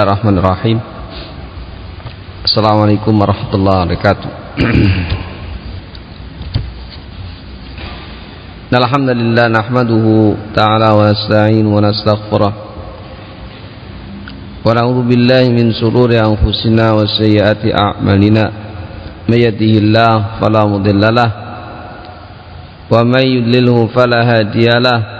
Bismillahirrahmanirrahim Assalamualaikum warahmatullahi wabarakatuh Alhamdulillah nahmaduhu ta'ala wa nasta'in wa nastaghfirah Wa na'udhu billahi min sururi anfusina wa sayyati a'malina May yahdihillah fala Wa may yudlilhu fala hadiyalah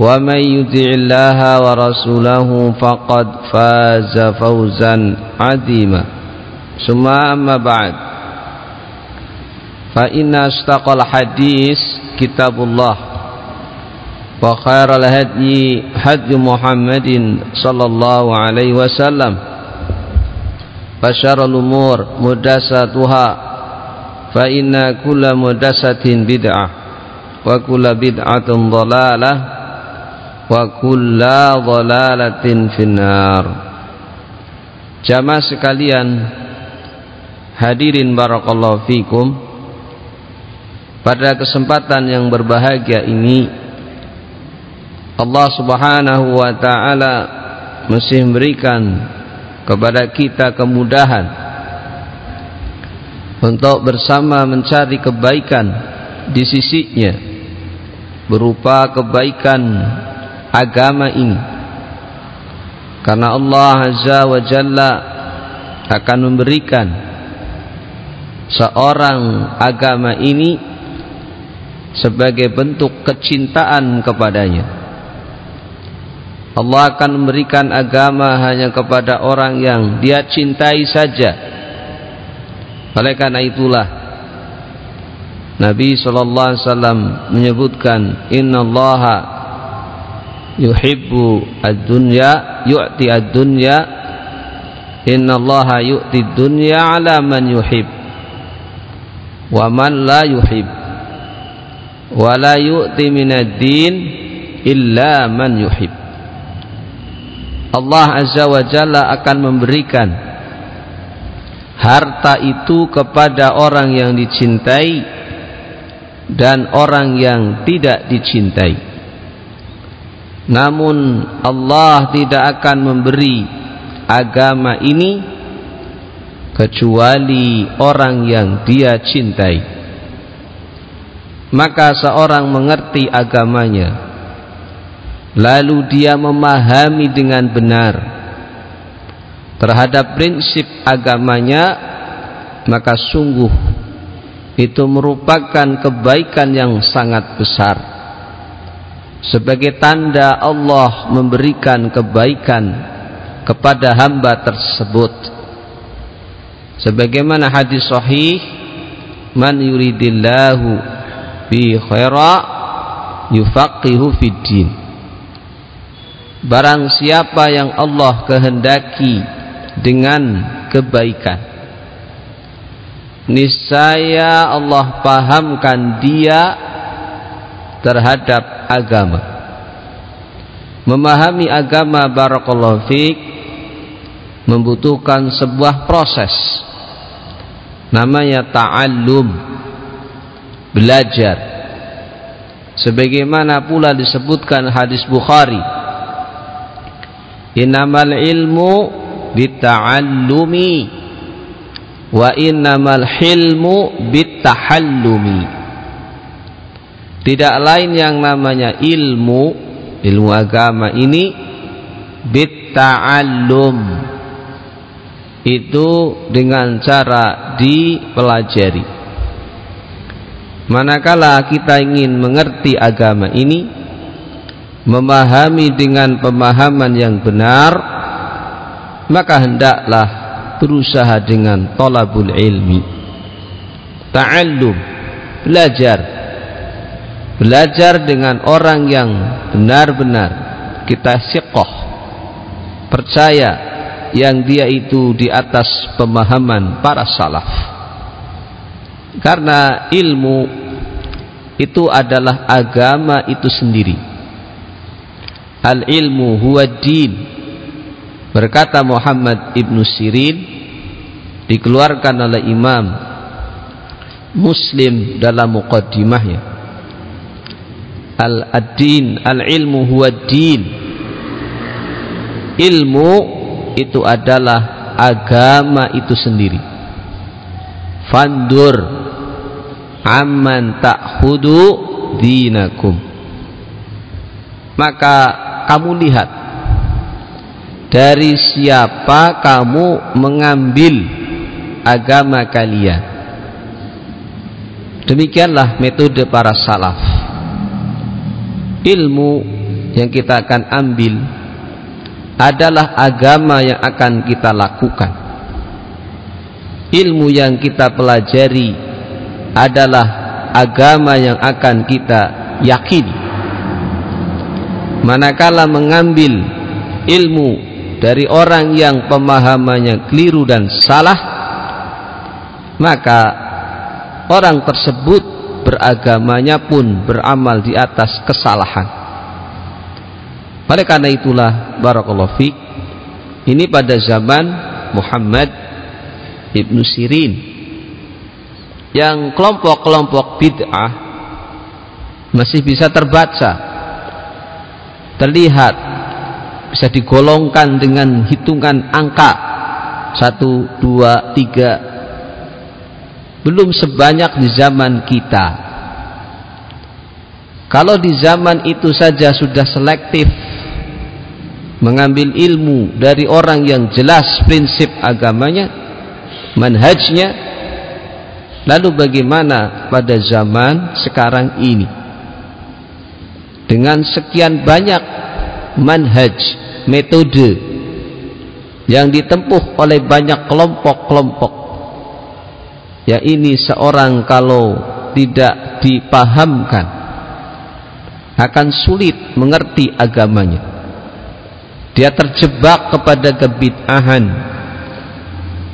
ومن يطع الله ورسوله فقد فاز فوزا عظيما. ثم أما بعد فإن أصدق الحديث كتاب الله وخير الهدي هدي محمد صلى الله عليه وسلم وشر الأمور مدساتها فإن كل مدسة بدعة وكل بدعة ضلالة wa kulla dhalalatin finnar. Jamaah sekalian hadirin barakallahu fikum pada kesempatan yang berbahagia ini Allah Subhanahu wa taala masih memberikan kepada kita kemudahan untuk bersama mencari kebaikan di sisinya berupa kebaikan agama ini. Karena Allah Azza wa Jalla akan memberikan seorang agama ini sebagai bentuk kecintaan kepadanya. Allah akan memberikan agama hanya kepada orang yang dia cintai saja. Oleh karena itulah Nabi sallallahu alaihi wasallam menyebutkan yuhibbu ad-dunya yu'ti ad-dunya. Innallaha yu'ti ad-dunya ala man yuhib. Wa man la yuhib. Wa la yu'ti min ad-din illa man yuhib. Allah Azza wa Jalla akan memberikan harta itu kepada orang yang dicintai dan orang yang tidak dicintai namun Allah tidak akan memberi agama ini kecuali orang yang dia cintai. Maka seorang mengerti agamanya lalu dia memahami dengan benar terhadap prinsip agamanya maka sungguh itu merupakan kebaikan yang sangat besar sebagai tanda Allah memberikan kebaikan kepada hamba tersebut. Sebagaimana hadis sahih man yuridillahu bi khaira yufaqihu fid din. Barang siapa yang Allah kehendaki dengan kebaikan niscaya Allah pahamkan dia terhadap agama. Memahami agama barakallahu fiik membutuhkan sebuah proses. Namanya ta'allum belajar. Sebagaimana pula disebutkan hadis Bukhari innamal ilmu bita'allumi wa innamal hilmu bitahallumi tidak lain yang namanya ilmu ilmu agama ini bitta'allum. Itu dengan cara dipelajari. Manakala kita ingin mengerti agama ini memahami dengan pemahaman yang benar maka hendaklah berusaha dengan tolabul ilmi. Ta'allum belajar belajar dengan orang yang benar-benar kita siqoh percaya yang dia itu di atas pemahaman para salaf. Karena ilmu itu adalah agama itu sendiri. Al ilmu huwa din. Berkata Muhammad ibnu Sirin dikeluarkan oleh Imam Muslim dalam muqaddimahnya al-ad-din. Al-ilmu huwa din ilmu itu adalah agama itu sendiri. Fandur. Amman ta'khudu dinakum. Maka kamu lihat dari siapa kamu mengambil agama kalian. Demikianlah metode para salaf ilmu yang kita akan ambil adalah agama yang akan kita lakukan. Ilmu yang kita pelajari adalah agama yang akan kita yakini. Manakala mengambil ilmu dari orang yang pemahamannya keliru dan salah maka orang tersebut beragamanya pun beramal di atas kesalahan. Oleh karena itulah barakallahu fiq ini pada zaman Muhammad Ibnu Sirin yang kelompok-kelompok bid'ah masih bisa terbaca terlihat bisa digolongkan dengan hitungan angka satu, dua, tiga belum sebanyak di zaman kita. Kalau di zaman itu saja sudah selektif mengambil ilmu dari orang yang jelas prinsip agamanya manhajnya lalu bagaimana pada zaman sekarang ini? Dengan sekian banyak manhaj metode yang ditempuh oleh banyak kelompok-kelompok ya ini seorang kalau tidak dipahamkan akan sulit mengerti agamanya. Dia terjebak kepada kebid'ahan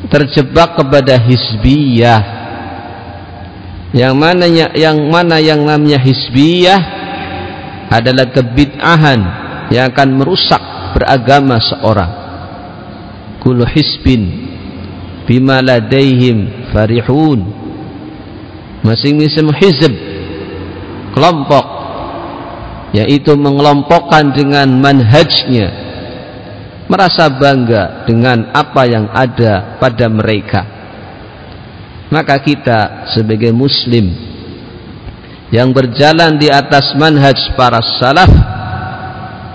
terjebak kepada hizbiyah. Yang mana yang mana yang namanya hizbiyah adalah kebid'ahan yang akan merusak beragama seorang. Kullu hisbin bima ladaihim farihun. Masing-masing hizb. Kelompok. Yaitu mengelompokkan dengan manhajnya. Merasa bangga dengan apa yang ada pada mereka. Maka kita sebagai muslim yang berjalan di atas manhaj para salaf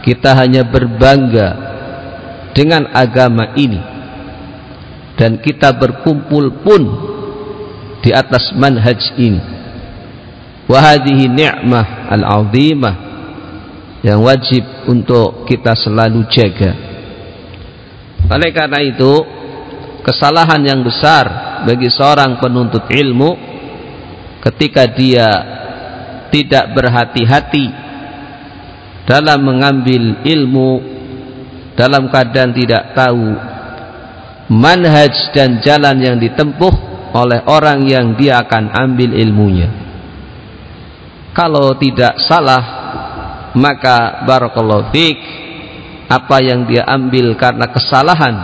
kita hanya berbangga dengan agama ini dan kita berkumpul pun di atas manhaj ini. Wahadihi ni'mah al-azimah yang wajib untuk kita selalu jaga. Oleh karena itu, kesalahan yang besar bagi seorang penuntut ilmu ketika dia tidak berhati-hati dalam mengambil ilmu dalam keadaan tidak tahu manhaj dan jalan yang ditempuh oleh orang yang dia akan ambil ilmunya. Kalau tidak salah maka barakallahu fiqh apa yang dia ambil karena kesalahan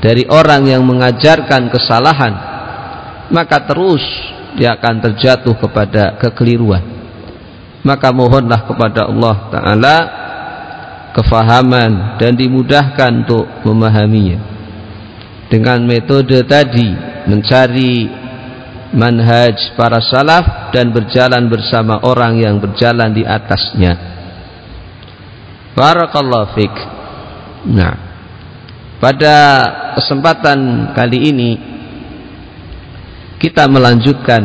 dari orang yang mengajarkan kesalahan maka terus dia akan terjatuh kepada kekeliruan maka mohonlah kepada Allah Ta'ala kefahaman dan dimudahkan untuk memahaminya dengan metode tadi mencari manhaj para salaf dan berjalan bersama orang yang berjalan di atasnya Barakallahu fik. Nah. Pada kesempatan kali ini kita melanjutkan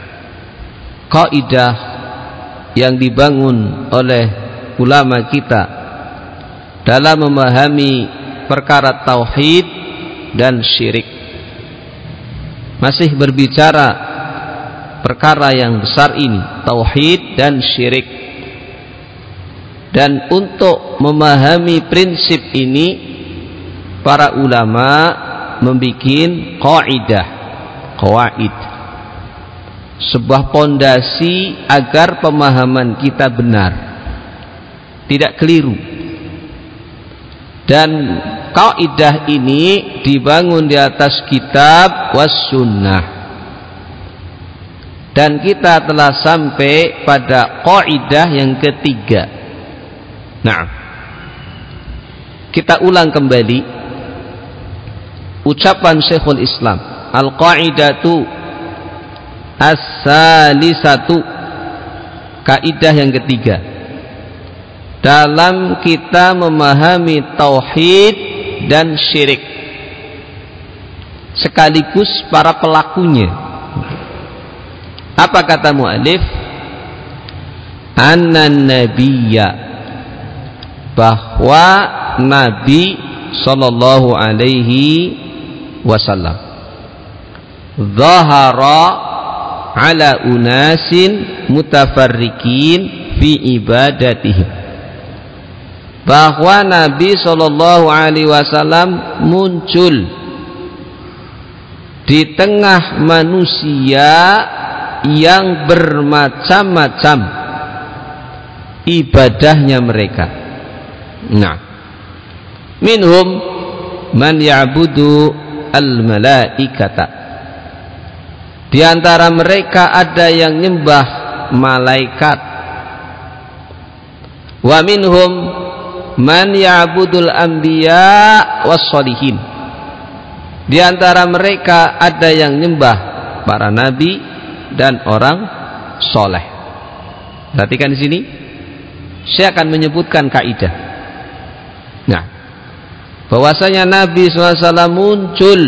kaidah yang dibangun oleh ulama kita dalam memahami perkara tauhid dan syirik. Masih berbicara perkara yang besar ini, tauhid dan syirik. Dan untuk memahami prinsip ini para ulama membuat kaidah kawaid sebuah pondasi agar pemahaman kita benar tidak keliru dan kaidah ini dibangun di atas kitab was dan kita telah sampai pada kaidah yang ketiga. Nah kita ulang kembali ucapan Syekhul Islam. Al-Qaidatu As-Salisatu Kaidah yang ketiga. Dalam kita memahami Tauhid dan syirik. Sekaligus para pelakunya. Apa kata mu'alif? Anna nabiyya Bahwa Nabi Sallallahu alaihi wasallam zahara ala unasin mutafarrikin fi ibadatihim bahwa Nabi Shallallahu Alaihi Wasallam muncul di tengah manusia yang bermacam-macam ibadahnya mereka. Nah, minhum man ya'budu al-malaikata. Di antara mereka ada yang nyembah malaikat. Wa minhum man ya'budul anbiya was solihin. Di antara mereka ada yang nyembah para nabi dan orang soleh. Perhatikan di sini. Saya akan menyebutkan kaidah. Nah, bahwasanya Nabi SAW muncul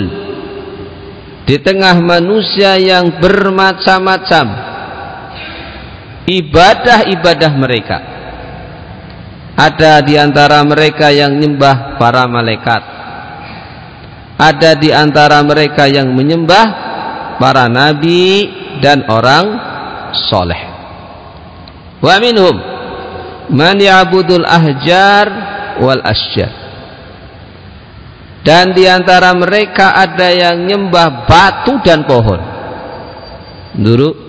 di tengah manusia yang bermacam-macam ibadah-ibadah mereka ada di antara mereka yang menyembah para malaikat ada di antara mereka yang menyembah para nabi dan orang soleh wa minhum man ya'budul ahjar wal asjar dan di antara mereka ada yang nyembah batu dan pohon. Dulu.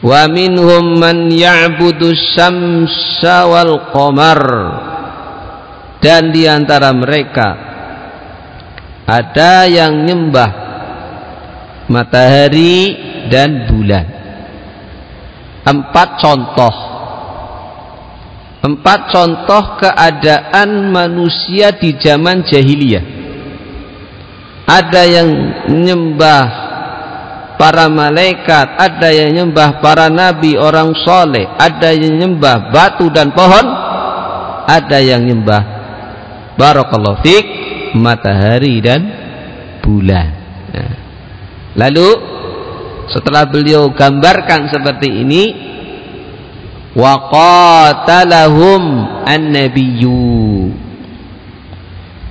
Wa minhum man ya'budu syamsa wal qamar. Dan di antara mereka ada yang nyembah matahari dan bulan. Empat contoh Empat contoh keadaan manusia di zaman jahiliyah. Ada yang menyembah para malaikat, ada yang menyembah para nabi, orang soleh, ada yang menyembah batu dan pohon, ada yang menyembah barakallahu fik matahari dan bulan. Nah. Lalu setelah beliau gambarkan seperti ini, wa qatalahum an-nabiyyu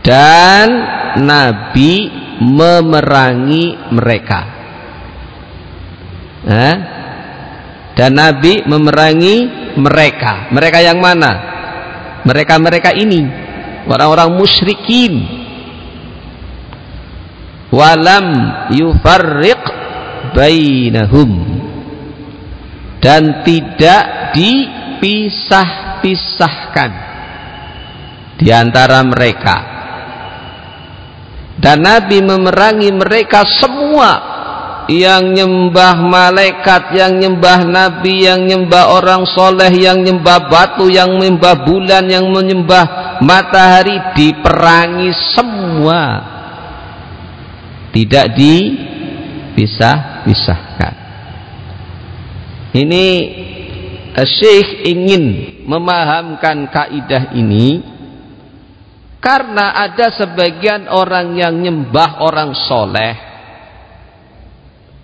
dan nabi memerangi mereka eh? dan nabi memerangi mereka. Mereka yang mana? Mereka-mereka ini. Orang-orang musyrikin. Walam yufarriq bainahum. Dan tidak dipisah-pisahkan di antara mereka. Dan Nabi memerangi mereka semua yang nyembah malaikat, yang nyembah nabi, yang nyembah orang soleh, yang nyembah batu, yang menyembah bulan, yang menyembah matahari diperangi semua tidak dipisah-pisahkan ini Syekh ingin memahamkan kaidah ini Karena ada sebagian orang yang nyembah orang soleh.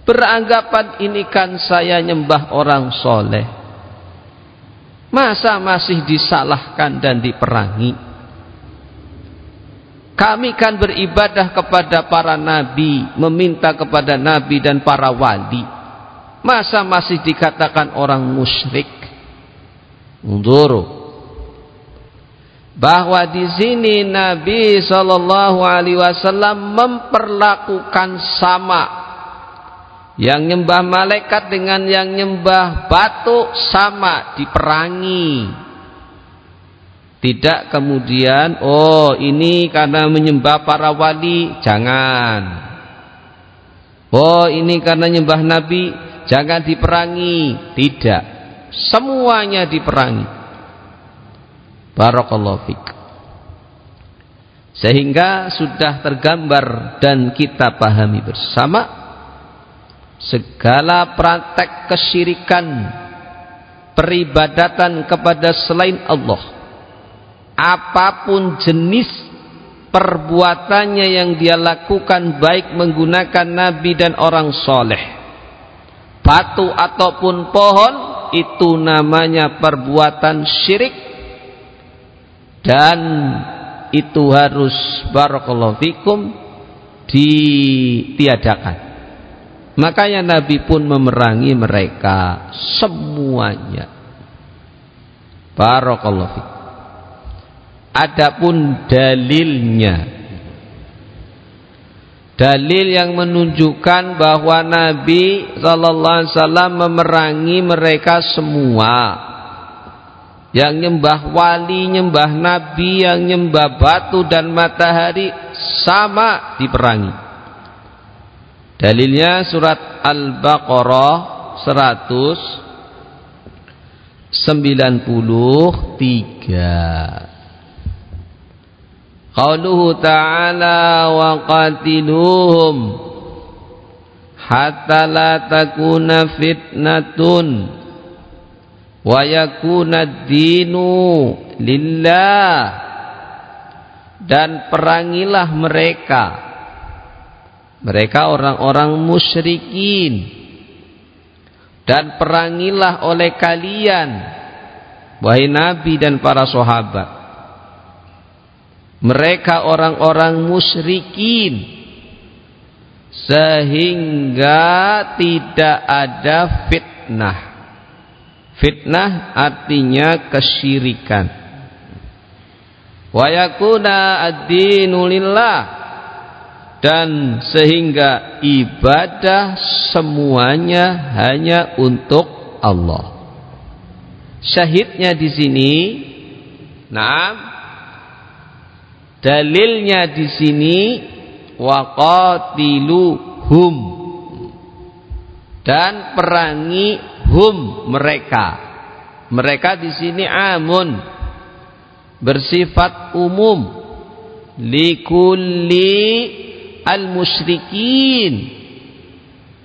Beranggapan ini kan saya nyembah orang soleh. Masa masih disalahkan dan diperangi? Kami kan beribadah kepada para nabi, meminta kepada nabi dan para wali. Masa masih dikatakan orang musyrik? Undur bahwa di sini Nabi Shallallahu Alaihi Wasallam memperlakukan sama yang nyembah malaikat dengan yang nyembah batu sama diperangi. Tidak kemudian oh ini karena menyembah para wali jangan. Oh ini karena nyembah nabi jangan diperangi. Tidak. Semuanya diperangi. Barakallahu fik. Sehingga sudah tergambar dan kita pahami bersama segala praktek kesyirikan peribadatan kepada selain Allah apa pun jenis perbuatannya yang dia lakukan baik menggunakan nabi dan orang soleh batu ataupun pohon itu namanya perbuatan syirik. Dan itu harus barakallahu fikum ditiadakan makanya Nabi pun memerangi mereka semuanya barakallahu fikum adapun dalilnya dalil yang menunjukkan bahwa Nabi sallallahu alaihi wasallam memerangi mereka semua yang nyembah wali, nyembah nabi, yang nyembah batu dan matahari sama diperangi. Dalilnya surat Al-Baqarah 193. Qauluhu ta'ala wa qatiluhum hatta la takuna fitnatun wa yakuna dinu lillah dan perangilah mereka mereka orang-orang musyrikin. Dan perangilah oleh kalian wahai nabi dan para sahabat. Mereka orang-orang musyrikin. Sehingga tidak ada fitnah. Fitnah artinya kesyirikan. Wa yakuna ad-dinu lillah dan sehingga ibadah semuanya hanya untuk Allah. Syahidnya di sini, nah, dalilnya di sini waqatiluhum. Dan perangi hum mereka. Mereka di sini amun bersifat umum. Likulli al musyrikin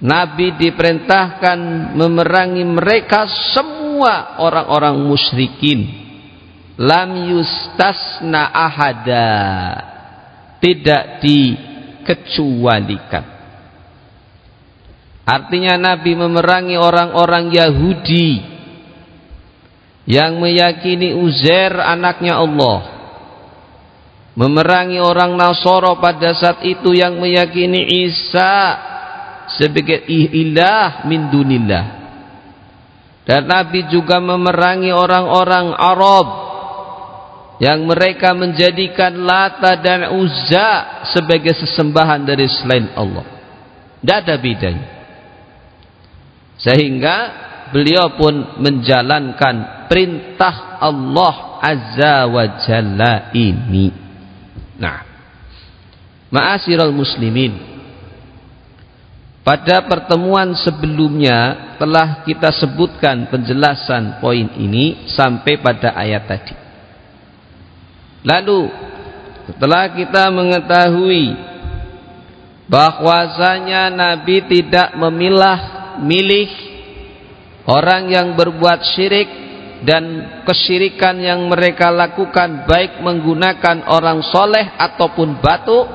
Nabi diperintahkan memerangi mereka semua orang-orang musyrikin. Lam yustasna ahada. Tidak dikecualikan. Artinya Nabi memerangi orang-orang Yahudi yang meyakini Uzair anaknya Allah. Memerangi orang Nasoro pada saat itu yang meyakini Isa sebagai ilah min dunillah. Dan Nabi juga memerangi orang-orang Arab yang mereka menjadikan Lata dan Uzza sebagai sesembahan dari selain Allah. Tidak ada bedanya. Sehingga beliau pun menjalankan perintah Allah Azza wa Jalla ini. Nah, ma'asyiral muslimin. Pada pertemuan sebelumnya telah kita sebutkan penjelasan poin ini sampai pada ayat tadi. Lalu setelah kita mengetahui bahwasanya Nabi tidak memilah milih orang yang berbuat syirik dan kesyirikan yang mereka lakukan baik menggunakan orang soleh ataupun batu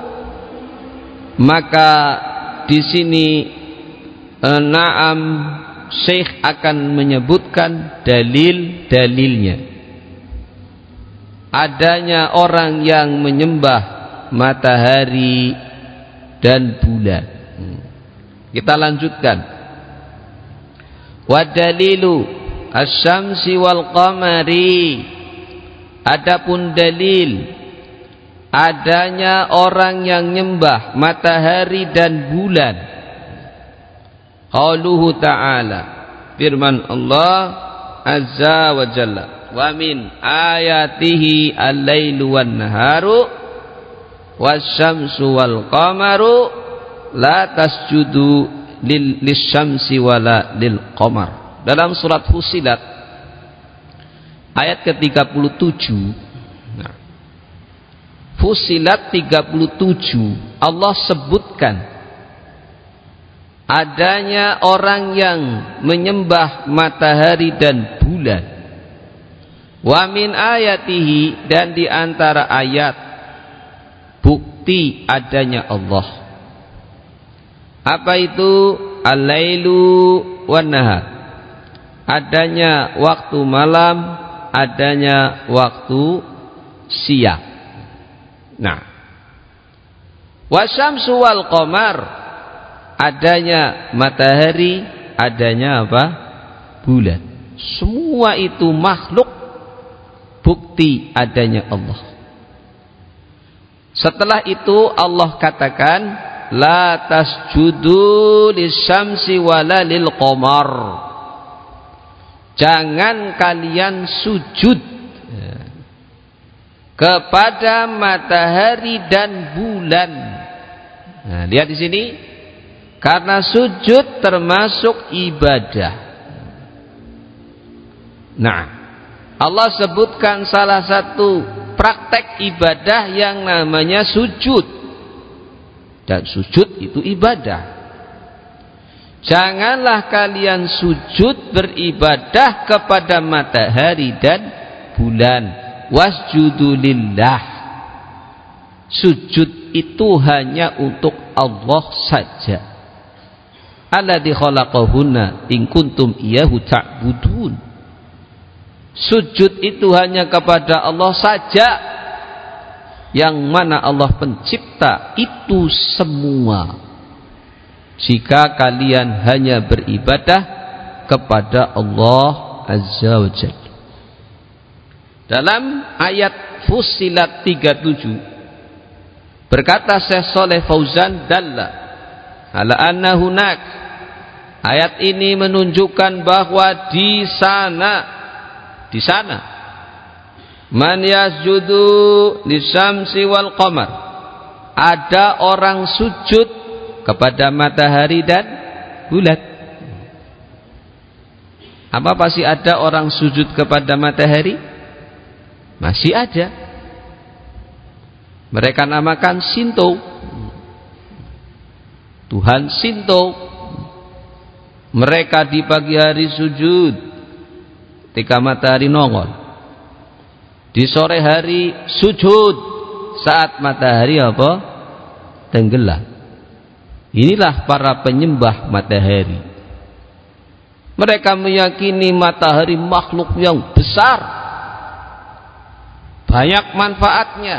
maka di sini eh, Naam Syekh akan menyebutkan dalil-dalilnya. Adanya orang yang menyembah matahari dan bulan. Hmm. kita lanjutkan. Wadalilu asyamsi wal qamari. Adapun dalil adanya orang yang nyembah matahari dan bulan. Qauluhu ta'ala firman Allah azza wa jalla wa min ayatihi al-lailu wan naharu wasyamsu wal qamaru la tasjudu lil lisyamsi wala lil qamar dalam surat Fusilat ayat ke-37. Nah, Fusilat 37 Allah sebutkan adanya orang yang menyembah matahari dan bulan. Wa min ayatihi dan di antara ayat bukti adanya Allah. Apa itu? Al-lailu wan nahar adanya waktu malam, adanya waktu siang. Nah, wasyamsu wal qamar adanya matahari, adanya apa? bulan. Semua itu makhluk bukti adanya Allah. Setelah itu Allah katakan la tasjudu lisyamsi wala lil qamar jangan kalian sujud kepada matahari dan bulan. Nah, lihat di sini karena sujud termasuk ibadah. Nah, Allah sebutkan salah satu praktek ibadah yang namanya sujud. Dan sujud itu ibadah. Janganlah kalian sujud beribadah kepada matahari dan bulan. Wasjudu lillah. Sujud itu hanya untuk Allah saja. Alladzi khalaqahunna in kuntum iyyahu ta'budun. Sujud itu hanya kepada Allah saja. Yang mana Allah pencipta itu semua jika kalian hanya beribadah kepada Allah Azza wa Jalla. Dalam ayat Fusilat 37 berkata Syekh Saleh Fauzan dalla ala anna hunak ayat ini menunjukkan bahwa di sana di sana man yasjudu lisyamsi wal qamar ada orang sujud kepada matahari dan bulan. Apa pasti ada orang sujud kepada matahari? Masih ada. Mereka namakan Sinto. Tuhan Sinto. Mereka di pagi hari sujud ketika matahari nongol. Di sore hari sujud saat matahari apa? Tenggelam. Inilah para penyembah matahari. Mereka meyakini matahari makhluk yang besar. Banyak manfaatnya.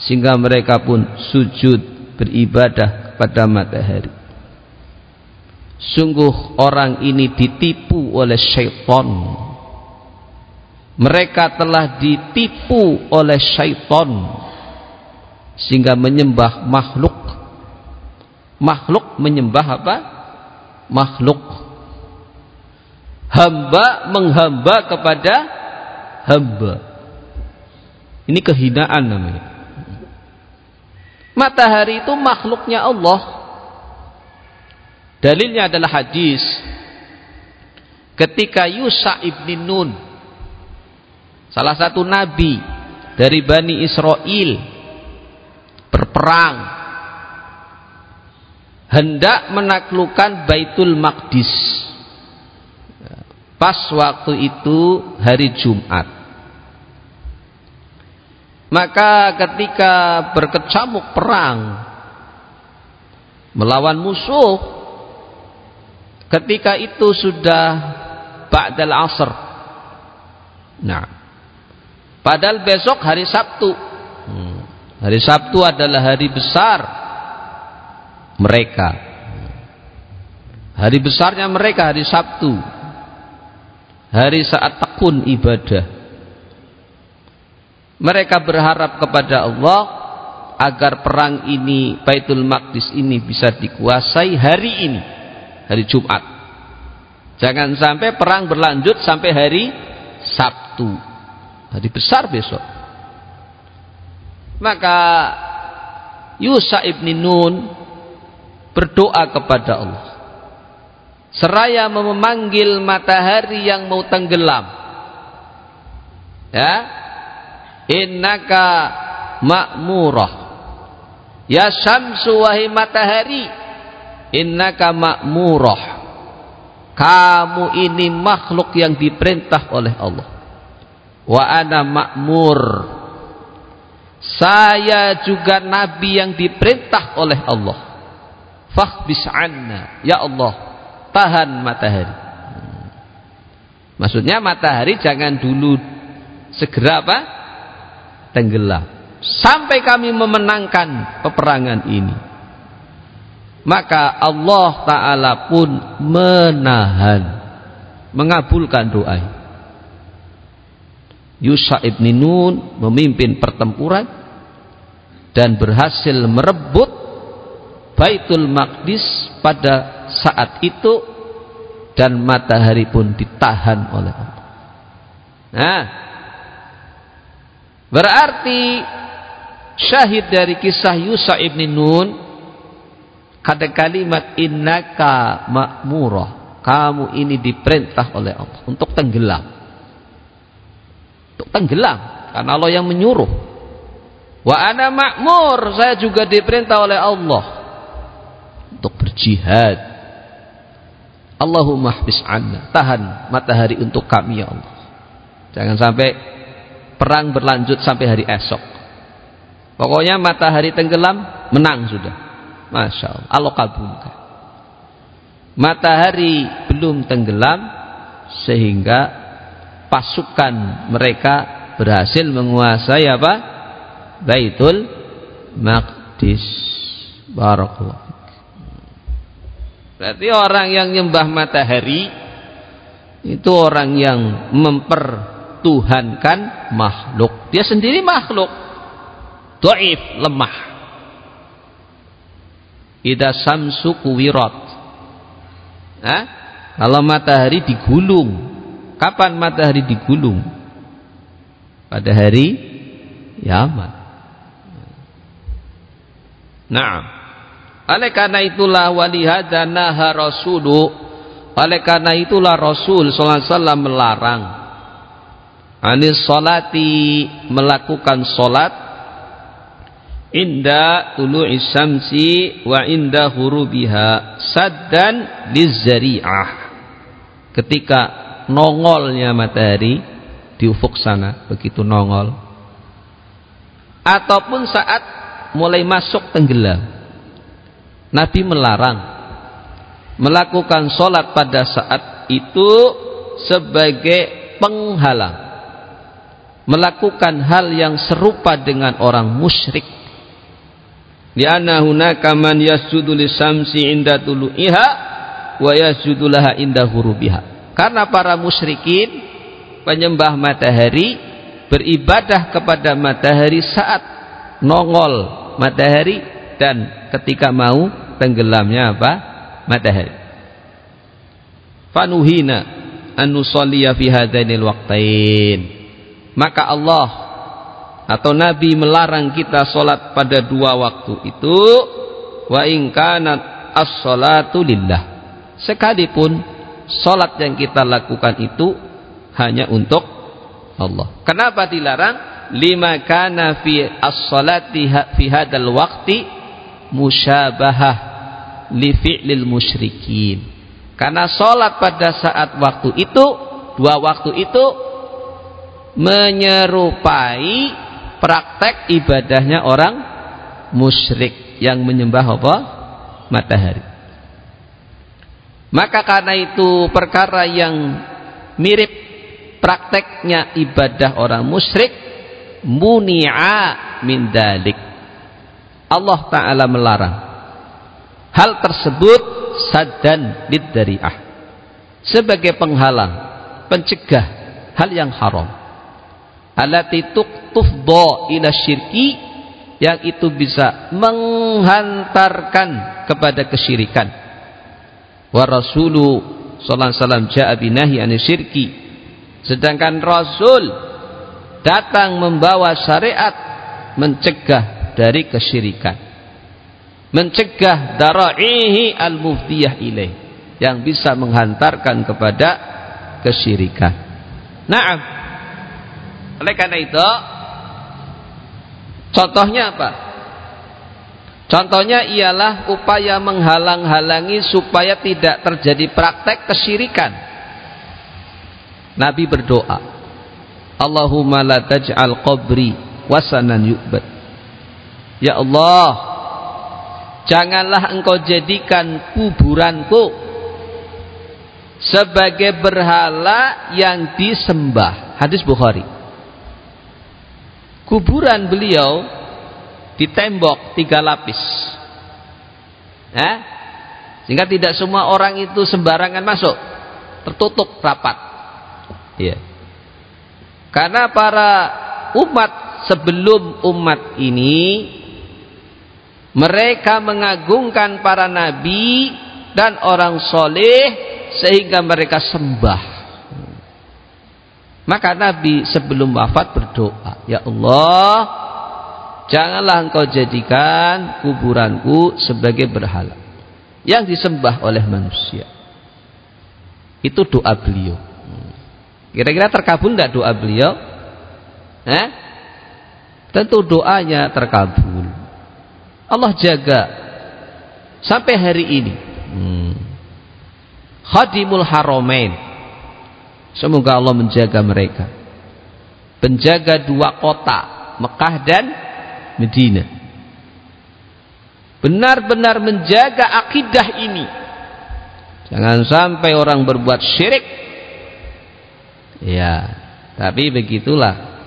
Sehingga mereka pun sujud beribadah kepada matahari. Sungguh orang ini ditipu oleh syaitan. Mereka telah ditipu oleh syaitan. Sehingga menyembah makhluk makhluk menyembah apa? Makhluk. Hamba menghamba kepada hamba. Ini kehinaan namanya. Matahari itu makhluknya Allah. Dalilnya adalah hadis ketika Yusa ibn Nun salah satu nabi dari Bani Israel berperang hendak menaklukkan Baitul Maqdis. Pas waktu itu hari Jumat. Maka ketika berkecamuk perang melawan musuh ketika itu sudah ba'dal asr. Nah padahal besok hari Sabtu. Hmm. hari Sabtu adalah hari besar mereka. Hari besarnya mereka hari Sabtu. Hari saat takun ibadah. Mereka berharap kepada Allah agar perang ini Baitul Maqdis ini bisa dikuasai hari ini hari Jumat. Jangan sampai perang berlanjut sampai hari Sabtu. Hari besar besok. Maka Yusa ibn Nun berdoa kepada Allah. Seraya memanggil matahari yang mau tenggelam. Ya. Innaka ma'murah. Ya syamsu wahai matahari. Innaka ma'murah. Kamu ini makhluk yang diperintah oleh Allah. Wa ana ma'mur. Saya juga nabi yang diperintah oleh Allah fakhbis anna ya Allah tahan matahari. Maksudnya matahari jangan dulu segera apa? Tenggelam. Sampai kami memenangkan peperangan ini. Maka Allah Ta'ala pun menahan. Mengabulkan doa. Yusa ibn Nun memimpin pertempuran. Dan berhasil merebut Baitul Maqdis pada saat itu dan matahari pun ditahan oleh Allah. Nah, berarti syahid dari kisah Yusa ibn Nun kata kalimat innaka ma'murah. Kamu ini diperintah oleh Allah untuk tenggelam. Untuk tenggelam karena Allah yang menyuruh. Wa ana ma'mur saya juga diperintah oleh Allah untuk berjihad. Allahumma hbis anna tahan matahari untuk kami ya Allah. Jangan sampai perang berlanjut sampai hari esok. Pokoknya matahari tenggelam menang sudah. Masya Allah. Allah kabulkan. Matahari belum tenggelam sehingga pasukan mereka berhasil menguasai apa? Baitul Maqdis. Barakallah Berarti orang yang nyembah matahari itu orang yang mempertuhankan makhluk. Dia sendiri makhluk. Dhaif, lemah. Ida samsu kuwirat. Hah? Kalau matahari digulung. Kapan matahari digulung? Pada hari Yaman. Nah. Oleh karena itulah walihada naha rasulu. Oleh karena itulah Rasul SAW melarang. Anis salati melakukan solat. Inda tulu isamsi wa inda hurubiha saddan lizzari'ah. Ketika nongolnya matahari di ufuk sana. Begitu nongol. Ataupun saat mulai masuk tenggelam Nabi melarang melakukan sholat pada saat itu sebagai penghalang melakukan hal yang serupa dengan orang musyrik. Lianna hunaka man yasjudu lisamsi inda tulu'iha wa yasjudu laha inda hurubiha karena para musyrikin penyembah matahari beribadah kepada matahari saat nongol matahari dan ketika mau tenggelamnya apa? matahari. Fanuhina an nusalliya fi hadainil waqtain. Maka Allah atau Nabi melarang kita solat pada dua waktu itu wa in kanat as-salatu lillah. Sekalipun solat yang kita lakukan itu hanya untuk Allah. Kenapa dilarang? Lima kana fi as-salati fi hadal waqti musyabahah li fi'lil musyrikin. Karena sholat pada saat waktu itu dua waktu itu menyerupai praktek ibadahnya orang musyrik yang menyembah apa? matahari. Maka karena itu perkara yang mirip prakteknya ibadah orang musyrik muni'a min dalik. Allah taala melarang. Hal tersebut saddan liddari'ah. Sebagai penghalang, pencegah hal yang haram. Alati tufdo ila syirki yang itu bisa menghantarkan kepada kesyirikan. Wa rasulu wasallam ja'a binahi syirki. Sedangkan Rasul datang membawa syariat mencegah dari kesyirikan. Mencegah dara'ihi al-mufdiyah ilaih yang bisa menghantarkan kepada kesyirikan. Naam. Oleh karena itu Contohnya apa? Contohnya ialah upaya menghalang-halangi supaya tidak terjadi praktek kesyirikan. Nabi berdoa, Allahumma la taj'al qabri wasanan yu'bad. Ya Allah, janganlah engkau jadikan kuburanku sebagai berhala yang disembah. Hadis Bukhari kuburan beliau ditembok tiga lapis ya? sehingga tidak semua orang itu sembarangan masuk tertutup rapat ya. karena para umat sebelum umat ini mereka mengagungkan para nabi dan orang soleh sehingga mereka sembah maka Nabi sebelum wafat berdoa, Ya Allah, janganlah engkau jadikan kuburanku sebagai berhala yang disembah oleh manusia. Itu doa beliau. Kira-kira terkabul tidak doa beliau? Eh? Tentu doanya terkabul. Allah jaga sampai hari ini. Hmm. Khadimul Haramain Semoga Allah menjaga mereka. Penjaga dua kota, Mekah dan Medina. Benar-benar menjaga akidah ini. Jangan sampai orang berbuat syirik. Ya, tapi begitulah.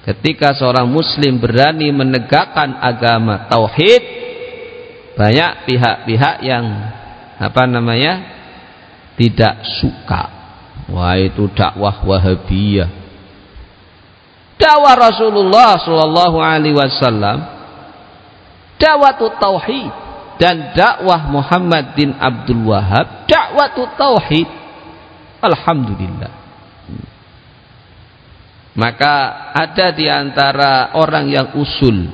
Ketika seorang muslim berani menegakkan agama tauhid, banyak pihak-pihak yang apa namanya? tidak suka Wah itu dakwah Wahabiyah. Dakwah Rasulullah Shallallahu Alaihi Wasallam, dakwah tauhid dan dakwah Muhammad bin Abdul Wahab, dakwah tauhid. Alhamdulillah. Maka ada di antara orang yang usul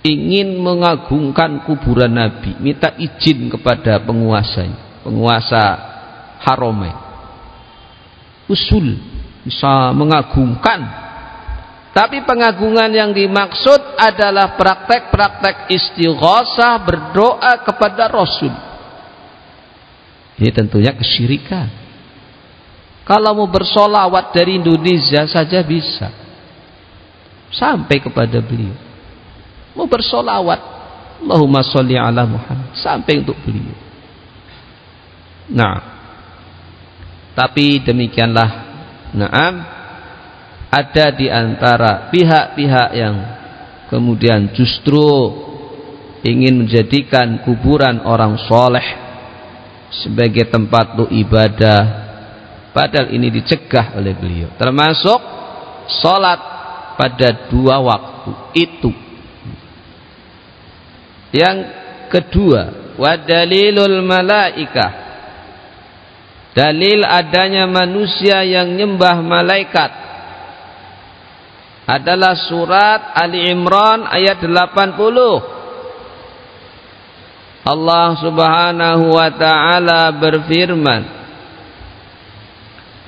ingin mengagungkan kuburan Nabi, minta izin kepada penguasanya, penguasa haramain usul bisa mengagungkan. Tapi pengagungan yang dimaksud adalah praktek-praktek istighosah berdoa kepada Rasul. Ini tentunya kesyirikan kalau mau bersolawat dari Indonesia saja bisa. Sampai kepada beliau. Mau bersolawat. Allahumma sholli ala Muhammad. Sampai untuk beliau. Nah. Tapi demikianlah. Naam. Ada di antara pihak-pihak yang kemudian justru ingin menjadikan kuburan orang soleh sebagai tempat untuk ibadah padahal ini dicegah oleh beliau. Termasuk sholat pada dua waktu itu. Yang kedua wadalilul malaikah. Dalil adanya manusia yang nyembah malaikat adalah surat Ali Imran ayat 80 Allah Subhanahu wa taala berfirman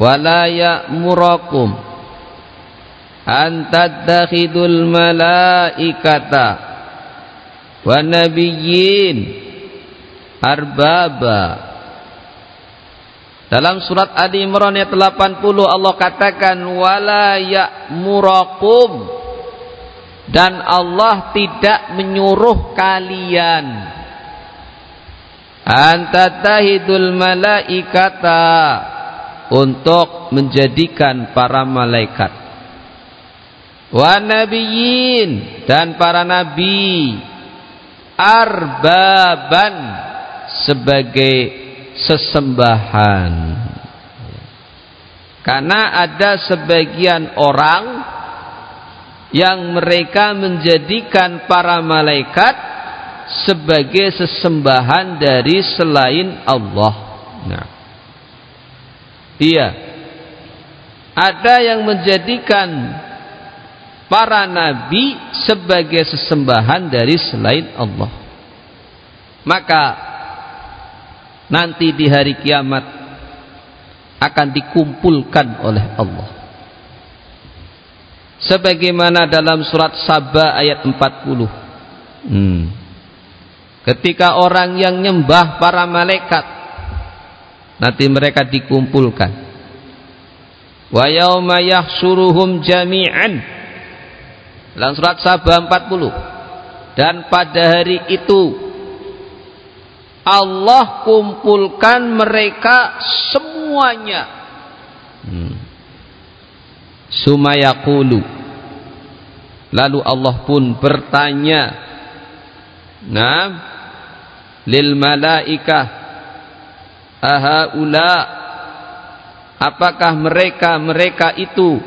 wala ya'murakum an tattakhidul malaikata wa nabiyyin arbaba. Dalam surat Ali Imran ayat 80 Allah katakan wala ya'murakum dan Allah tidak menyuruh kalian. Antatahidul malaikata untuk menjadikan para malaikat. Wa nabiyyin dan para nabi arbaban sebagai sesembahan. Karena ada sebagian orang yang mereka menjadikan para malaikat sebagai sesembahan dari selain Allah. Nah iya. Ada yang menjadikan para nabi sebagai sesembahan dari selain Allah. Maka nanti di hari kiamat akan dikumpulkan oleh Allah. Sebagaimana dalam surat Sabah ayat 40 hmm. ketika orang yang nyembah para malaikat nanti mereka dikumpulkan. Wa yauma yahsuruhum jami'an. Dalam surat Sabah 40 dan pada hari itu Allah kumpulkan mereka semuanya. Hmm. sumayakulu lalu Allah pun bertanya nah lil malaikah ahaula. Apakah mereka mereka itu?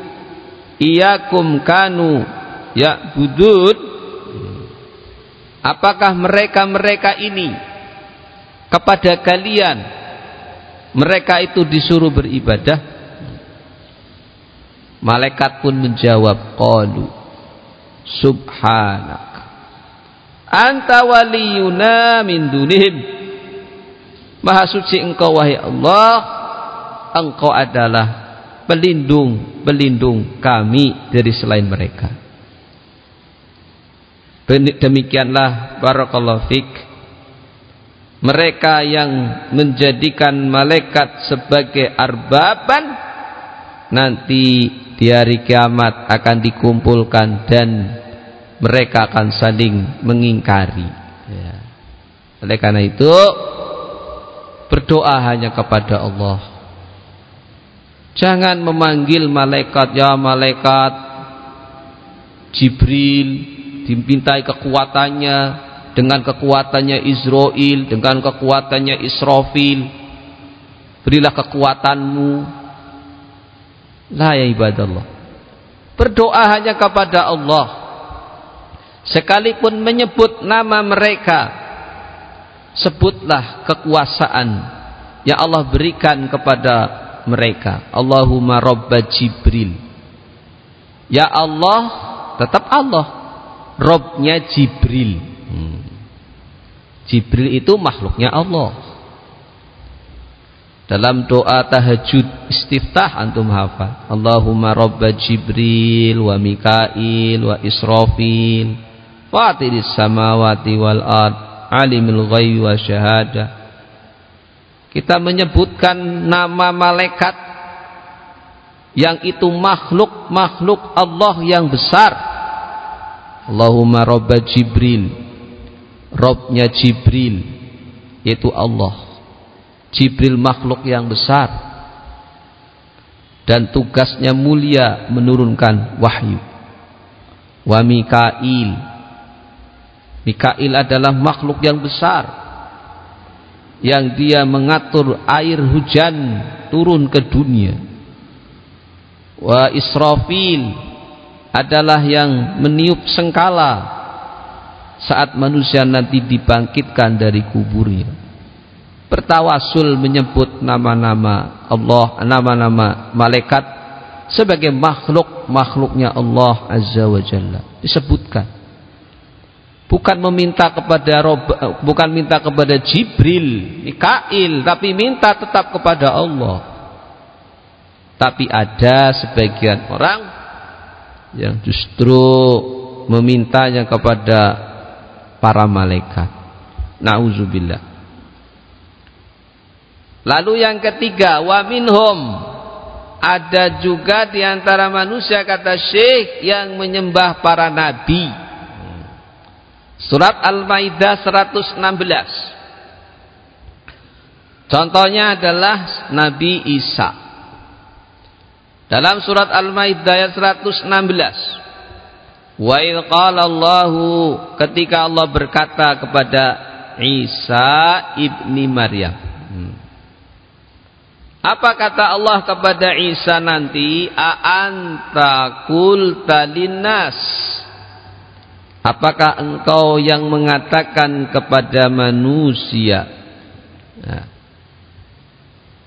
Iyakum kanu ya budud apakah mereka mereka ini? Kepada kalian mereka itu disuruh beribadah? Malaikat pun menjawab qalu subhanak. Anta waliyuna min dunihim maha suci engkau wahai Allah. Engkau adalah pelindung pelindung kami dari selain mereka. Demikianlah barakallahu fik. Mereka yang menjadikan malaikat sebagai arbaban nanti di hari kiamat akan dikumpulkan dan mereka akan saling mengingkari. Ya. oleh karena itu berdoa hanya kepada Allah jangan memanggil malaikat ya malaikat Jibril dimintai kekuatannya dengan kekuatannya Israel, dengan kekuatannya Israfil. Berilah kekuatanmu. La ya ibadallah. Berdoa hanya kepada Allah. Sekalipun menyebut nama mereka, sebutlah kekuasaan yang Allah berikan kepada mereka. Allahumma robba Jibril. Ya Allah, tetap Allah. Robnya Jibril. Hmm. Jibril itu makhluknya Allah. Dalam doa tahajud istiftah antum hafal. Allahumma rabba Jibril wa Mikail wa Israfil. Fatiris samawati wal ard. Alimul ghaibi wa syahada. Kita menyebutkan nama malaikat yang itu makhluk-makhluk Allah yang besar. Allahumma rabba Jibril Robnya Jibril yaitu Allah Jibril makhluk yang besar dan tugasnya mulia menurunkan wahyu wa Mikail Mikail adalah makhluk yang besar. Yang dia mengatur air hujan turun ke dunia. Wa Israfil adalah yang meniup sengkala saat manusia nanti dibangkitkan dari kuburnya. Bertawasul menyebut nama-nama Allah nama-nama malaikat sebagai makhluk-makhluknya Allah Azza wa Jalla. Disebutkan bukan meminta kepada Rob, bukan minta kepada Jibril Mikail tapi minta tetap kepada Allah tapi ada sebagian orang yang justru memintanya kepada para malaikat. Nauzubillah. Lalu yang ketiga, wa minhum ada juga di antara manusia kata Syekh yang menyembah para nabi. Surat Al-Maidah 116. Contohnya adalah Nabi Isa. Dalam surat Al-Maidah ayat 116. Wa idh qala Allahu ketika Allah berkata kepada Isa ibni Maryam. Hmm. Apa kata Allah kepada Isa nanti? A'anta qulta. Apakah engkau yang mengatakan kepada manusia? Nah.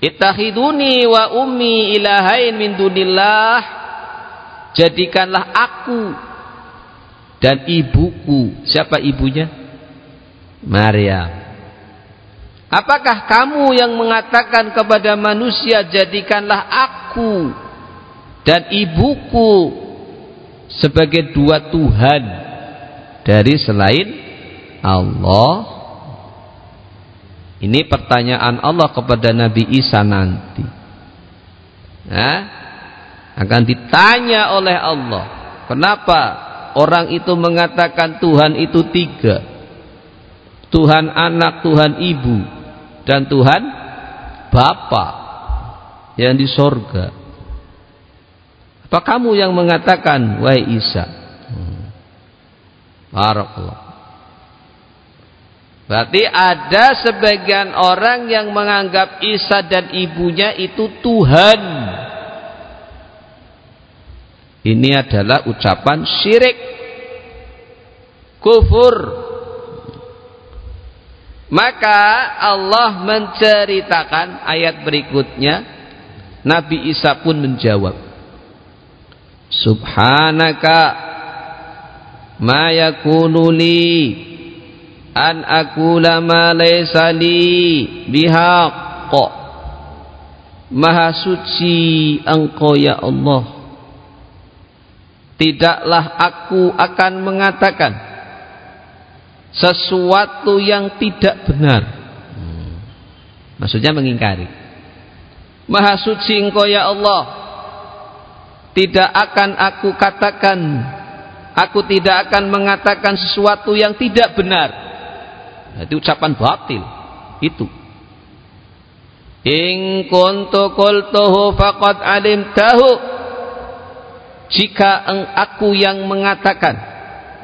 Ittakhiduni wa ummi ilahain min dunillah. Jadikanlah aku dan ibuku. Siapa ibunya? Maryam. Apakah kamu yang mengatakan kepada manusia jadikanlah aku dan ibuku sebagai dua Tuhan dari selain Allah? Ini pertanyaan Allah kepada Nabi Isa nanti. Nah, akan ditanya oleh Allah. Kenapa orang itu mengatakan Tuhan itu tiga? Tuhan anak, Tuhan ibu, dan Tuhan Bapa yang di sorga. Apa kamu yang mengatakan, wahai Isa? Barakallah. Berarti ada sebagian orang yang menganggap Isa dan ibunya itu Tuhan. Ini adalah ucapan syirik. Kufur. Maka Allah menceritakan ayat berikutnya. Nabi Isa pun menjawab. Subhanaka ma yakunu li an akula ma laysa li bihaq Maha suci engkau ya Allah. Tidaklah aku akan mengatakan Sesuatu yang tidak benar. Maksudnya mengingkari. Maha suci engkau ya Allah. Tidak akan aku katakan Aku tidak akan mengatakan sesuatu yang tidak benar itu ucapan batil. Itu. In kuntu qultuhu faqad alimtahu. Jika aku yang mengatakan,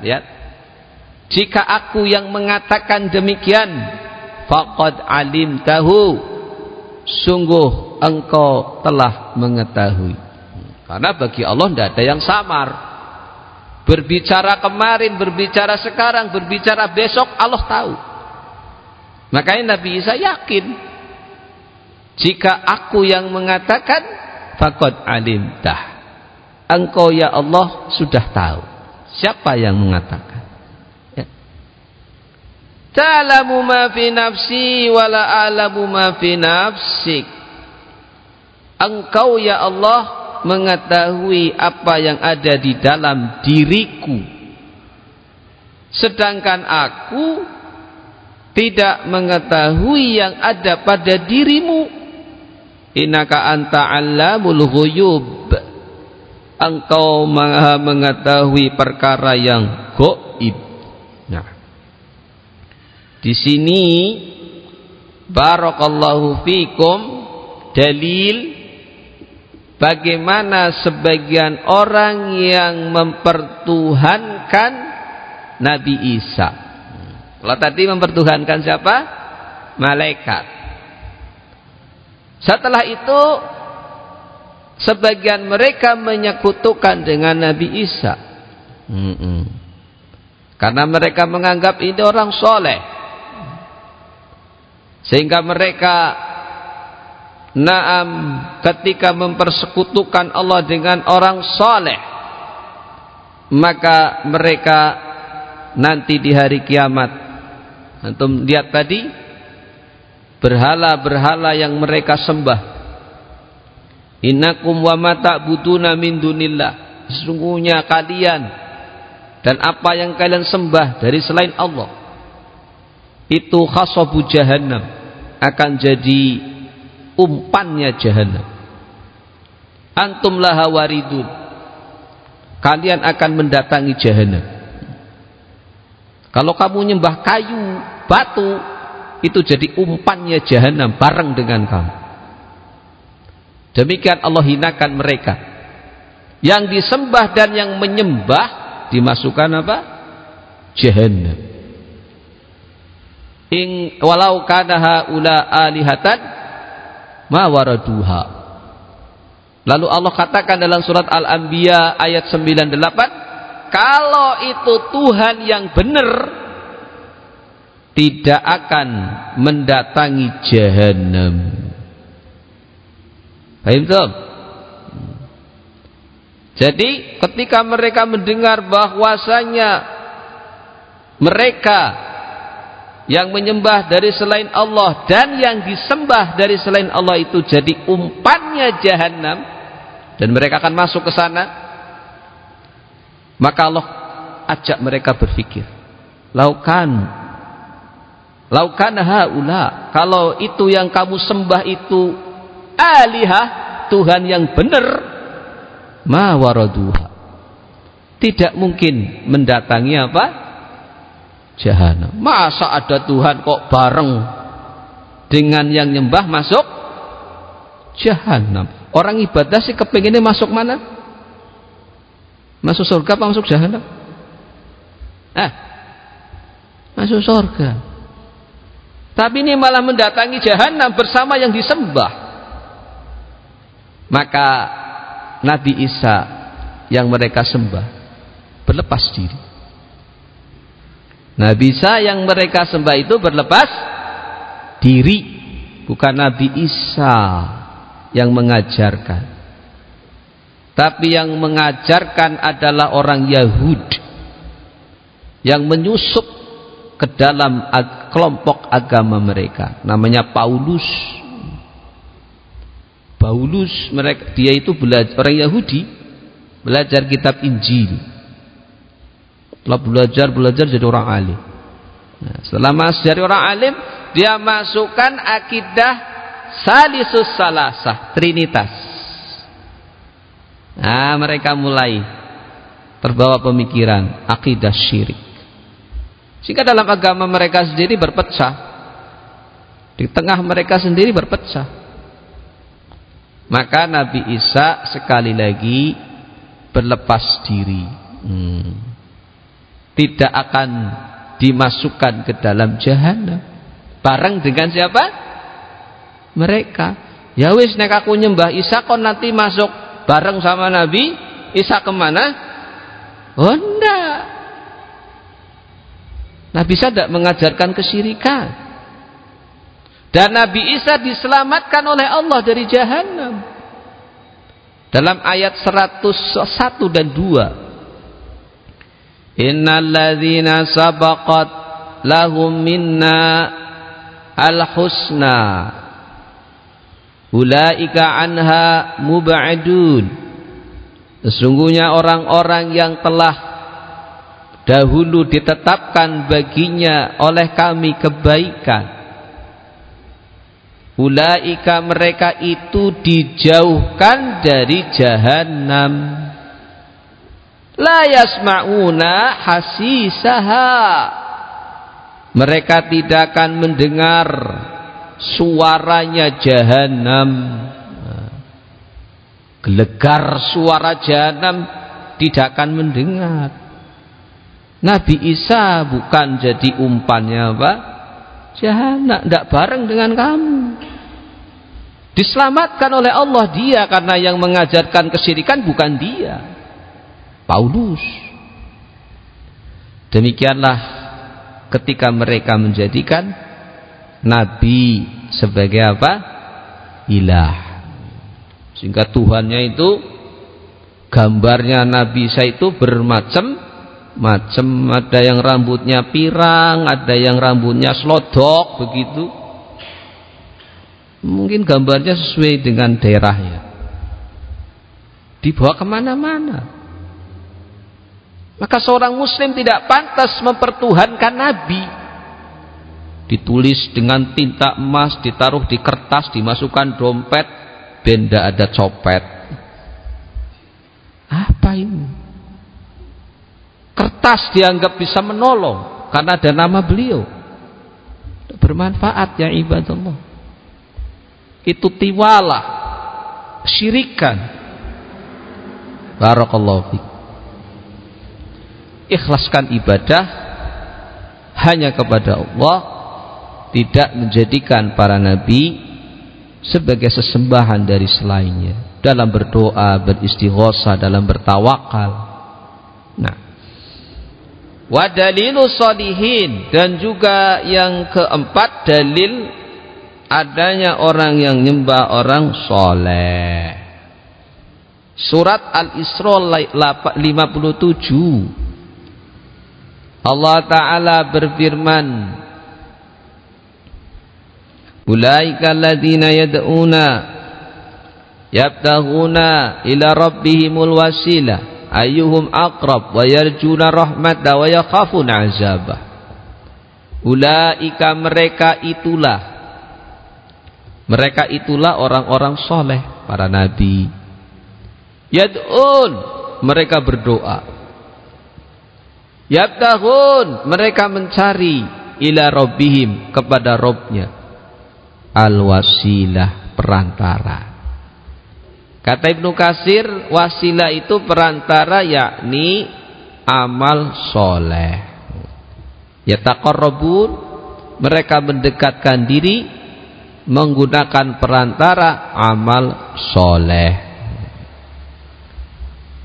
lihat. Jika aku yang mengatakan demikian, faqad alimtahu. Sungguh engkau telah mengetahui. Karena bagi Allah tidak ada yang samar. Berbicara kemarin, berbicara sekarang, berbicara besok, Allah tahu. Makanya Nabi Isa yakin jika aku yang mengatakan fakad alimtah. Engkau ya Allah sudah tahu. Siapa yang mengatakan? Ya. Ta'lamu ma fi nafsi wa la a'lamu ma fi nafsik. Engkau ya Allah mengetahui apa yang ada di dalam diriku. Sedangkan aku tidak mengetahui yang ada pada dirimu. Innaka anta allamul ghuyub. Engkau maha mengetahui perkara yang gaib nah. Di sini barakallahu fikum dalil bagaimana sebagian orang yang mempertuhankan Nabi Isa kalau tadi mempertuhankan siapa? Malaikat. Setelah itu sebagian mereka menyekutukan dengan Nabi Isa. Hmm -mm. Karena mereka menganggap ini orang soleh. Sehingga mereka naam ketika mempersekutukan Allah dengan orang soleh. Maka mereka nanti di hari kiamat Antum lihat tadi berhala-berhala yang mereka sembah. Innakum wa ma ta'buduna min dunillah. Sesungguhnya kalian dan apa yang kalian sembah dari selain Allah itu khasabu jahannam akan jadi umpannya jahanam antum laha waridun. Kalian akan mendatangi jahanam kalau kamu nyembah kayu batu itu jadi umpannya jahanam bareng dengan kamu. Demikian Allah hinakan mereka. Yang disembah dan yang menyembah dimasukkan apa? Jahanam ing walau kana haula alihatan ma lalu Allah katakan dalam surat al-anbiya ayat 98 kalau itu Tuhan yang benar tidak akan mendatangi jahanam. Paham tuh jadi ketika mereka mendengar bahwasanya mereka yang menyembah dari selain Allah dan yang disembah dari selain Allah itu jadi umpannya jahanam dan mereka akan masuk ke sana. Maka Allah ajak mereka berpikir laukan laukan haula. Kalau itu yang kamu sembah itu alihah Tuhan yang benar ma waraduha. Tidak mungkin mendatangi apa jahanam masa ada Tuhan kok bareng? Dengan yang nyembah masuk jahanam orang ibadah sih kepinginnya masuk mana? Masuk surga apa masuk jahanam eh masuk surga. Tapi ini malah mendatangi jahanam bersama yang disembah. Maka Nabi Isa yang mereka sembah berlepas diri. Nabi Isa yang mereka sembah itu berlepas diri, bukan Nabi Isa yang mengajarkan. Tapi yang mengajarkan adalah orang Yahudi yang menyusup ke dalam kelompok agama mereka. Namanya Paulus Paulus mereka dia itu belajar orang Yahudi belajar kitab Injil setelah belajar belajar jadi orang alim. Nah, setelah masuk jadi orang alim dia masukkan akidah salisus salasah trinitas. Nah mereka mulai terbawa pemikiran akidah syirik. Sehingga dalam agama mereka sendiri berpecah. Di tengah mereka sendiri berpecah. Maka Nabi Isa sekali lagi berlepas diri. Hmm. Tidak akan dimasukkan ke dalam jahanam. Bareng dengan siapa? Mereka. Ya wis nek aku nyembah Isa kon nanti masuk bareng sama Nabi Isa ke mana? Oh enggak. Nabi Isa tidak mengajarkan kesyirikan. Dan Nabi Isa diselamatkan oleh Allah dari jahanam. Dalam ayat 101 dan 2. Innalladzina sabaqat lahum minna al-husna ulaika anha mub'adun. Sesungguhnya orang-orang yang telah dahulu ditetapkan baginya oleh kami kebaikan Ulaika mereka itu dijauhkan dari jahanam. La yasma'una hasisaha. Mereka tidak akan mendengar suaranya jahanam. Gelegar suara jahanam tidak akan mendengar. Nabi Isa bukan jadi umpannya Pak jahanam tidak bareng dengan kamu diselamatkan oleh Allah dia karena yang mengajarkan kesirikan bukan dia Paulus. Demikianlah ketika mereka menjadikan Nabi sebagai apa? Ilah. Sehingga Tuhannya itu gambarnya Nabi Isa itu bermacam macam ada yang rambutnya pirang ada yang rambutnya slodok begitu. Mungkin gambarnya sesuai dengan daerahnya. Dibawa ke mana-mana maka seorang muslim tidak pantas mempertuhankan nabi. Ditulis dengan tinta emas ditaruh di kertas dimasukkan dompet benda ada copet. Apa ini? Kertas dianggap bisa menolong karena ada nama beliau. Bermanfaat ya ibadallah. Itu tiwalah syirikan. Barakallahu ikhlaskan ibadah hanya kepada Allah tidak menjadikan para nabi sebagai sesembahan dari selainnya dalam berdoa, beristighosa, dalam bertawakal. Nah, wadalilu salihin dan juga yang keempat dalil adanya orang yang nyembah orang soleh. Surat Al-Isra 57 Allah Ta'ala berfirman Ulaika alladzina yad'una yabtaghuna ila rabbihimul wasilah ayyuhum aqrab wa yarjuna rahmata wa yakhafuna azabah. Ulaika mereka itulah mereka itulah orang-orang soleh para nabi. Yad'un mereka berdoa. Yabtaghun mereka mencari ila rabbihim kepada Robnya al-wasilah perantara. Kata Ibnu Kasir, wasilah itu perantara yakni amal soleh. Ya taqarrabun, mereka mendekatkan diri menggunakan perantara amal soleh.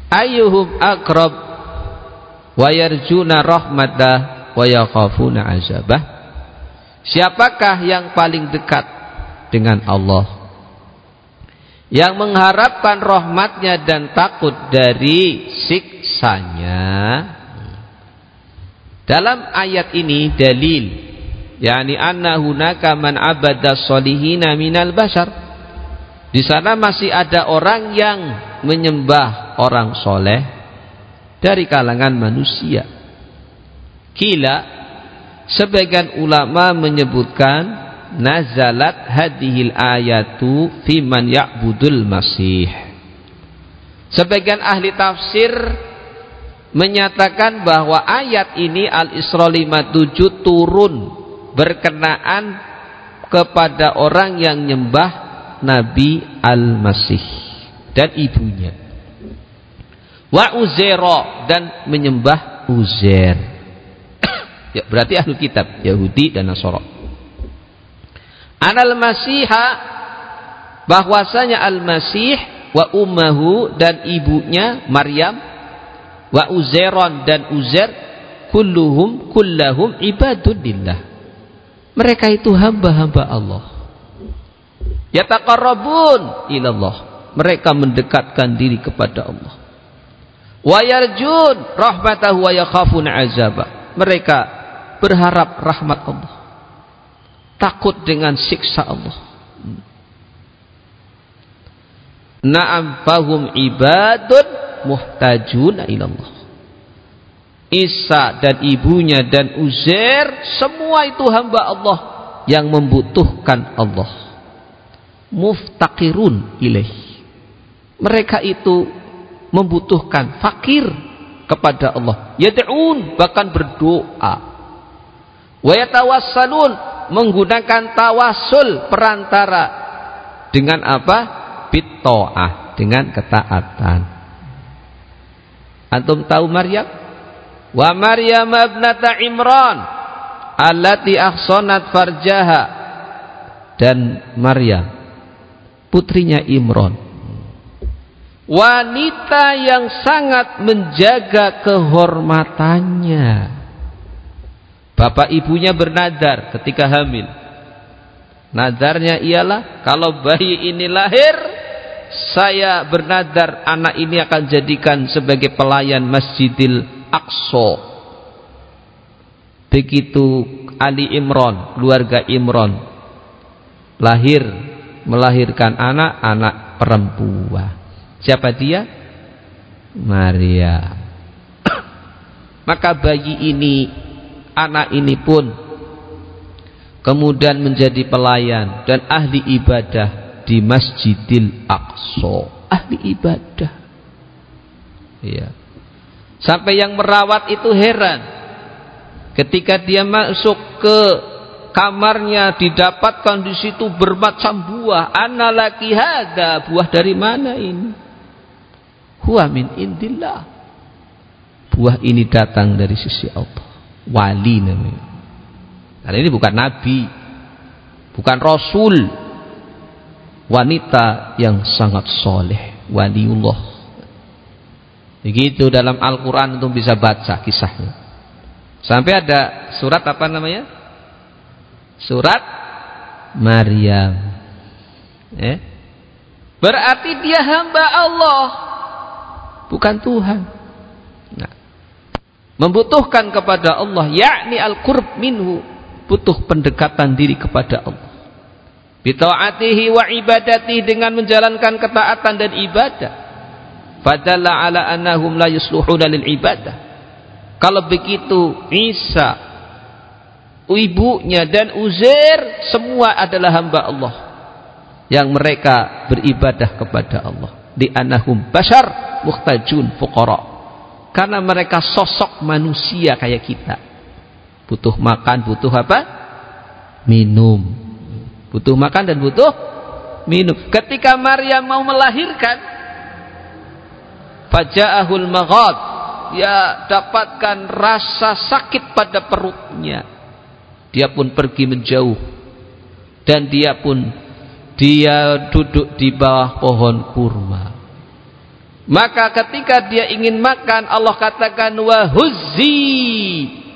Ayuhum akrab wa yarjuna rahmatah wa yakhafuna azabah. Siapakah yang paling dekat dengan Allah? Yang mengharapkan rahmatnya dan takut dari siksanya. Dalam ayat ini dalil yakni anna hunaka man abada solihina minal bashar. Di sana masih ada orang yang menyembah orang soleh dari kalangan manusia. Kila sebagian ulama menyebutkan nazalat hadhil ayatu fi man ya'budul masih. Sebagian ahli tafsir menyatakan bahwa ayat ini Al-Isra 57 turun berkenaan kepada orang yang nyembah Nabi Al-Masih dan ibunya wa uzera dan menyembah Uzair ya, berarti ahli kitab Yahudi dan Nasara Anal Masiha bahwasanya Al-Masih wa ummahu dan ibunya Maryam wa Uzairon dan Uzair kulluhum kullahum ibadulillah. Mereka itu hamba-hamba Allah. Yataqarrabun ilallah. Mereka mendekatkan diri kepada Allah. Wa yarjun rahmatahu wa yakhafun azabah. Mereka berharap rahmat Allah takut dengan siksa Allah. Naam fahum ibadun muhtajun ilallah. Isa dan ibunya dan Uzair semua itu hamba Allah yang membutuhkan Allah. Muftakirun ilaih. Mereka itu membutuhkan fakir kepada Allah. Yad'un bahkan berdoa. Wa yatawassalun menggunakan tawasul perantara dengan apa? Bitoah dengan ketaatan. Antum tahu Maryam? Wa Maryam ibnata Imran allati ahsanat farjaha dan Maryam putrinya Imran wanita yang sangat menjaga kehormatannya Bapak ibunya bernadar ketika hamil. Nadarnya ialah kalau bayi ini lahir saya bernadar anak ini akan jadikan sebagai pelayan Masjidil Aqsa. Begitu Ali Imron, keluarga Imron lahir melahirkan anak-anak perempuan. Siapa dia? Maria. Maka bayi ini anak ini pun kemudian menjadi pelayan dan ahli ibadah di Masjidil Aqsa. Ahli ibadah. Iya. Sampai yang merawat itu heran. Ketika dia masuk ke kamarnya didapatkan di situ bermacam buah. Analaki hada buah dari mana ini huwa min indillah. Buah ini datang dari sisi Allah. Wali namanya. Karena ini bukan nabi bukan rasul. Wanita yang sangat soleh waliullah. Begitu dalam Al-Quran itu bisa baca kisahnya. Sampai ada surat apa namanya? Surat Maryam. Eh? berarti dia hamba Allah bukan Tuhan. Nah, membutuhkan kepada Allah yakni al-qurb minhu butuh pendekatan diri kepada Allah. Bitaatihi wa ibadatihi dengan menjalankan ketaatan dan ibadah. Fadalla ala annahum la yusluhuna lil ibadah. Kalau begitu Isa ibunya dan Uzair semua adalah hamba Allah yang mereka beribadah kepada Allah di anahum bashar muhtajun fuqara. Karena mereka sosok manusia kayak kita. Butuh makan butuh apa? Minum. Butuh makan dan butuh minum. Ketika Maryam mau melahirkan faja'ahul maghad ya dapatkan rasa sakit pada perutnya. Dia pun pergi menjauh. Dan dia pun dia duduk di bawah pohon kurma. Maka ketika dia ingin makan Allah katakan wahuzzi.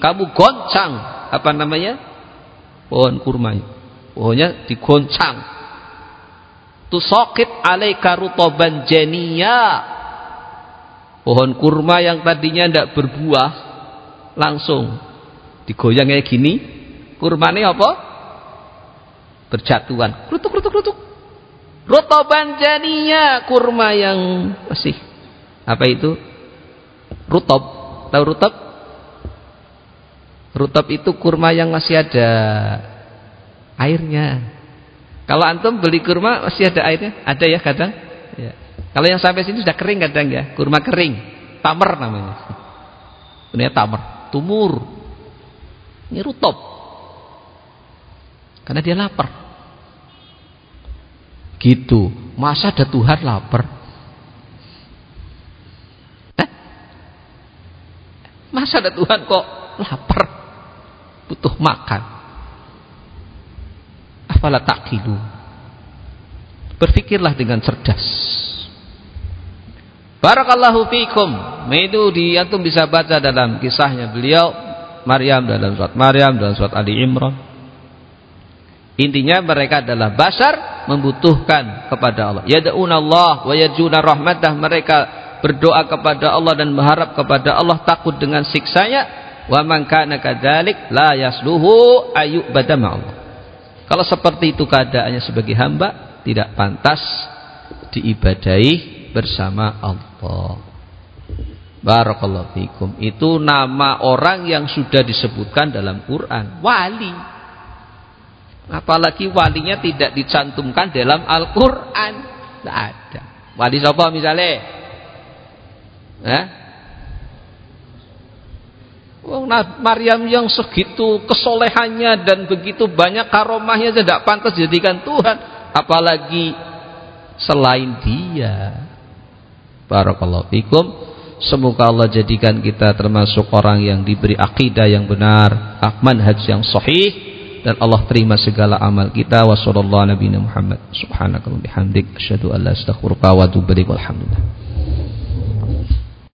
Kamu goncang. Apa namanya? Pohon kurma pohonnya digoncang. Tusakit alaika rutoban jenia. Pohon kurma yang tadinya tidak berbuah langsung digoyang kayak gini. Kurmane apa berjatuhan. Rutuk rutuk rutuk rutoban janinya kurma yang masih apa itu? Rutob. Tahu rutob? Rutob itu kurma yang masih ada airnya. Kalau antum beli kurma masih ada airnya? Ada ya kadang? Ya. kalau yang sampai sini sudah kering kadang ya. Kurma kering. Tamer namanya. Ini tamer. Tumur. Ini rutob. Karena dia lapar. Gitu. Masa ada Tuhan lapar? Eh? Masa ada Tuhan kok lapar? Butuh makan. Afala taqilu. Berfikirlah dengan cerdas. Barakallahu fikum. Itu di antum bisa baca dalam kisahnya beliau Maryam dalam surat Maryam dalam surat Ali Imran Intinya mereka adalah basar membutuhkan kepada Allah. Yad'una Allah wa yarjuna rahmatah. Mereka berdoa kepada Allah dan berharap kepada Allah takut dengan siksanya. Wa man kana kadzalik la yasluhu ayyubada Allah. Kalau seperti itu keadaannya sebagai hamba tidak pantas diibadahi bersama Allah. Barakallahu fikum. Itu nama orang yang sudah disebutkan dalam Quran, wali. Apalagi walinya tidak dicantumkan dalam Al-Quran. Tidak ada. Wali siapa misalnya? Eh? Oh, nah, Maryam yang segitu kesolehannya dan begitu banyak karomahnya tidak pantas jadikan Tuhan. Apalagi selain dia. Barakallahu fikum. Semoga Allah jadikan kita termasuk orang yang diberi akidah yang benar, manhaj yang sahih dan Allah terima segala amal kita. Wa sallallahu nabi Muhammad. Subhanakallahumma bihamdik. Asyhadu an la astaghfiruka wa atubu ilaik. Walhamdulillah